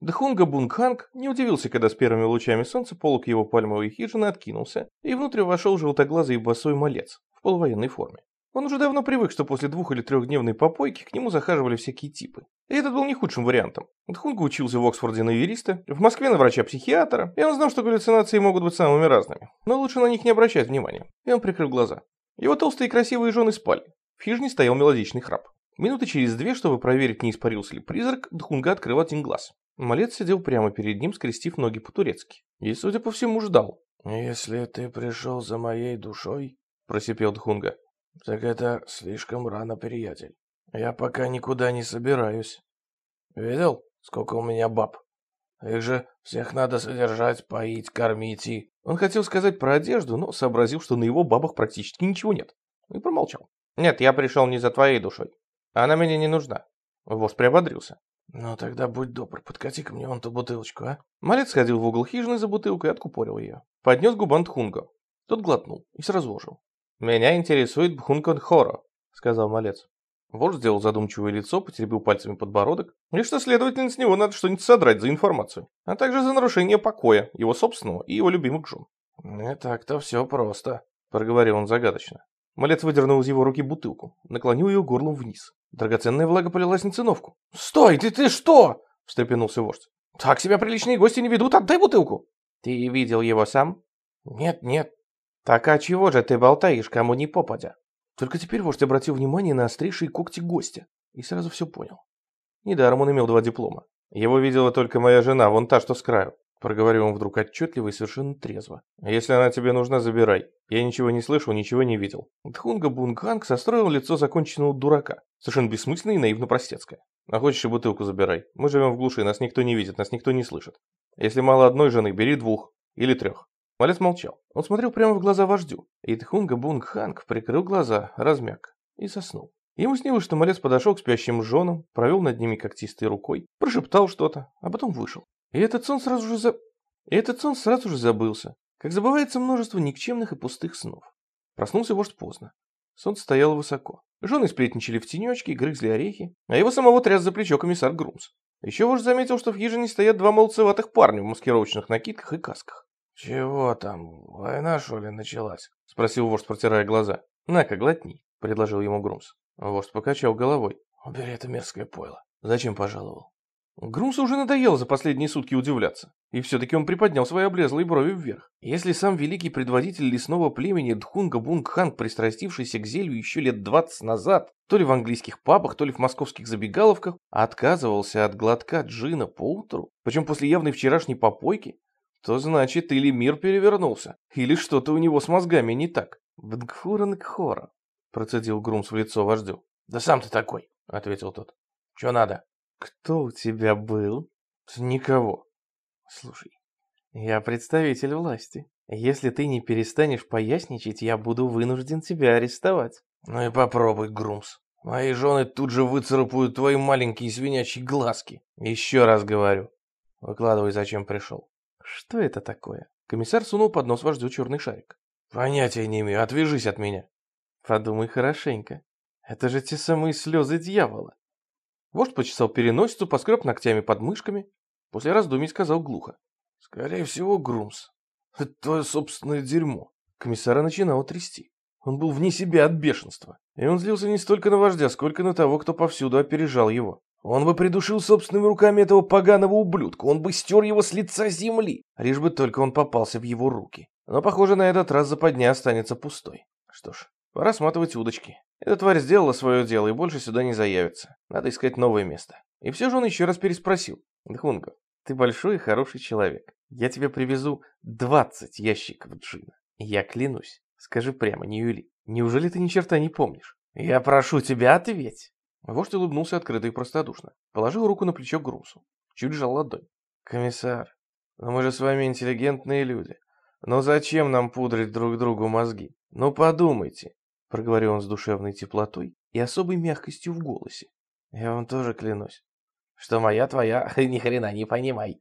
Дхунга Бунгханг не удивился, когда с первыми лучами солнца полок его пальмовой хижины откинулся, и внутрь вошел желтоглазый босой малец в полувоенной форме. Он уже давно привык, что после двух или трехдневной попойки к нему захаживали всякие типы. И этот был не худшим вариантом. Дхунга учился в Оксфорде на юриста, в Москве на врача-психиатра, и он знал, что галлюцинации могут быть самыми разными. Но лучше на них не обращать внимания. И он прикрыл глаза. Его толстые и красивые жены спали. В хижине стоял мелодичный храп. Минуты через две, чтобы проверить, не испарился ли призрак, Дхунга открыл один глаз. Малец сидел прямо перед ним, скрестив ноги по-турецки. И, судя по всему, ждал. «Если ты пришел за моей душой», — просипел Дхунга, так это слишком рано, приятель. Я пока никуда не собираюсь. Видел, сколько у меня баб? Их же всех надо содержать, поить, кормить и... Он хотел сказать про одежду, но сообразил, что на его бабах практически ничего нет. И промолчал. Нет, я пришел не за твоей душой. Она мне не нужна. Вождь приободрился. «Ну тогда будь добр, подкати ко мне вон ту бутылочку, а?» Малец сходил в угол хижины за бутылкой и откупорил ее. Поднес губан Тхунга. Тот глотнул и сразу ожил. «Меня интересует Бхункон Хоро», — сказал малец. Вождь сделал задумчивое лицо, потеребил пальцами подбородок, и что, следовательно, с него надо что-нибудь содрать за информацию, а также за нарушение покоя, его собственного и его любимых жен. «Не так-то все просто», — проговорил он загадочно. Малец выдернул из его руки бутылку, наклонил ее горлом вниз. Драгоценная влага полилась на циновку. «Стой, ты ты что?» — встрепенулся вождь. «Так себя приличные гости не ведут, отдай бутылку!» «Ты видел его сам?» «Нет, нет, «Так а чего же ты болтаешь, кому не попадя?» Только теперь вождь обратил внимание на острейшие когти гостя и сразу все понял. Недаром он имел два диплома. Его видела только моя жена, вон та, что с краю. Проговорил он вдруг отчетливо и совершенно трезво. «Если она тебе нужна, забирай. Я ничего не слышал, ничего не видел». Дхунга Бунганг состроил лицо законченного дурака. Совершенно бессмысленное и наивно-простецкое. «А хочешь и бутылку забирай. Мы живем в глуши, нас никто не видит, нас никто не слышит. Если мало одной жены, бери двух. Или трех. Малец молчал. Он смотрел прямо в глаза вождю. И Тхунга Бунг Ханг прикрыл глаза, размяк и заснул. Ему снилось, что малец подошел к спящим женам, провел над ними когтистой рукой, прошептал что-то, а потом вышел. И этот сон сразу же за... И этот сон сразу же забылся, как забывается множество никчемных и пустых снов. Проснулся вождь поздно. Солнце стояло высоко. Жены сплетничали в тенечке, грызли орехи, а его самого тряс за плечо комиссар Грумс. Еще вождь заметил, что в хижине стоят два молодцеватых парня в маскировочных накидках и касках. «Чего там, война, что ли, началась?» — спросил вождь, протирая глаза. «На-ка, глотни», — предложил ему Грумс. Вождь покачал головой. «Убери это мерзкое пойло». «Зачем пожаловал?» Грумсу уже надоело за последние сутки удивляться. И все-таки он приподнял свои облезлые брови вверх. Если сам великий предводитель лесного племени Дхунга Бунг Ханг, пристрастившийся к зелью еще лет двадцать назад, то ли в английских пабах, то ли в московских забегаловках, отказывался от глотка джина поутру, причем после явной вчерашней попойки, то значит, или мир перевернулся, или что-то у него с мозгами не так. «Бдгхурангхора», — процедил Грумс в лицо вождю. «Да сам ты такой», — ответил тот. «Чё надо?» «Кто у тебя был?» «Никого». «Слушай, я представитель власти. Если ты не перестанешь поясничать, я буду вынужден тебя арестовать». «Ну и попробуй, Грумс. Мои жены тут же выцарапают твои маленькие свинячьи глазки». «Еще раз говорю. Выкладывай, зачем пришел». Что это такое? Комиссар сунул под нос вождю черный шарик. Понятия не имею, отвяжись от меня. Подумай хорошенько. Это же те самые слезы дьявола. Вождь почесал переносицу, поскреб ногтями под мышками. После раздумий сказал глухо. Скорее всего, Грумс. Это твое собственное дерьмо. Комиссара начинал трясти. Он был вне себя от бешенства. И он злился не столько на вождя, сколько на того, кто повсюду опережал его. Он бы придушил собственными руками этого поганого ублюдка, он бы стер его с лица земли, лишь бы только он попался в его руки. Но, похоже, на этот раз западня останется пустой. Что ж, пора сматывать удочки. Эта тварь сделала свое дело и больше сюда не заявится. Надо искать новое место. И все же он еще раз переспросил. Дхунга, ты большой и хороший человек. Я тебе привезу 20 ящиков джина. Я клянусь. Скажи прямо, не юли. Неужели ты ни черта не помнишь? Я прошу тебя, ответь. Вождь улыбнулся открыто и простодушно. Положил руку на плечо Грумсу. Чуть сжал ладонь. «Комиссар, но мы же с вами интеллигентные люди. Но зачем нам пудрить друг другу мозги? Ну подумайте!» Проговорил он с душевной теплотой и особой мягкостью в голосе. «Я вам тоже клянусь, что моя твоя ни хрена не понимай.